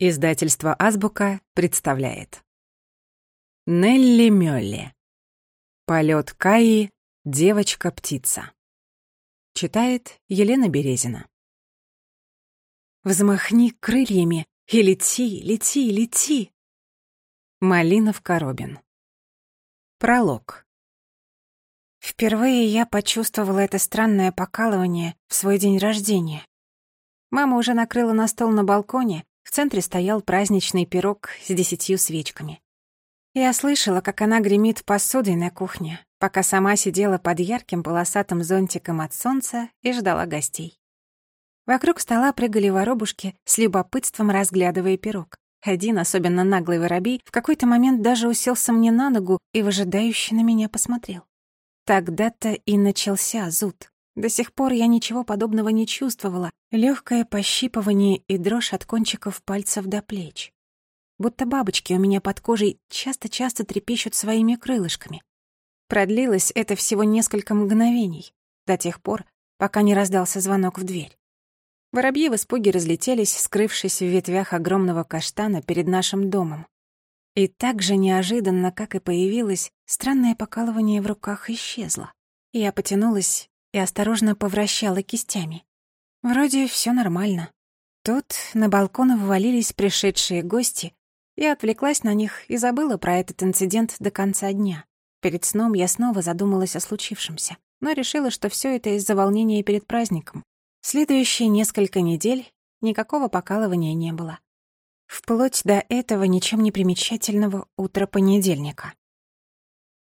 Издательство «Азбука» представляет. Нелли Мёлли. Полет Каи. Девочка-птица. Читает Елена Березина. Взмахни крыльями и лети, лети, лети. Малинов Коробин. Пролог. Впервые я почувствовала это странное покалывание в свой день рождения. Мама уже накрыла на стол на балконе, в центре стоял праздничный пирог с десятью свечками. Я слышала, как она гремит посудой на кухне, пока сама сидела под ярким полосатым зонтиком от солнца и ждала гостей. Вокруг стола прыгали воробушки, с любопытством разглядывая пирог. Один, особенно наглый воробей, в какой-то момент даже уселся мне на ногу и выжидающе на меня посмотрел. Тогда-то и начался зуд. До сих пор я ничего подобного не чувствовала. Легкое пощипывание и дрожь от кончиков пальцев до плеч. Будто бабочки у меня под кожей часто-часто трепещут своими крылышками. Продлилось это всего несколько мгновений, до тех пор, пока не раздался звонок в дверь. Воробьи в испуге разлетелись, скрывшись в ветвях огромного каштана перед нашим домом. И так же неожиданно, как и появилось, странное покалывание в руках исчезло. Я потянулась и осторожно повращала кистями. Вроде все нормально. Тут на балкон ввалились пришедшие гости. Я отвлеклась на них и забыла про этот инцидент до конца дня. Перед сном я снова задумалась о случившемся, но решила, что все это из-за волнения перед праздником. Следующие несколько недель никакого покалывания не было. Вплоть до этого ничем не примечательного утра понедельника.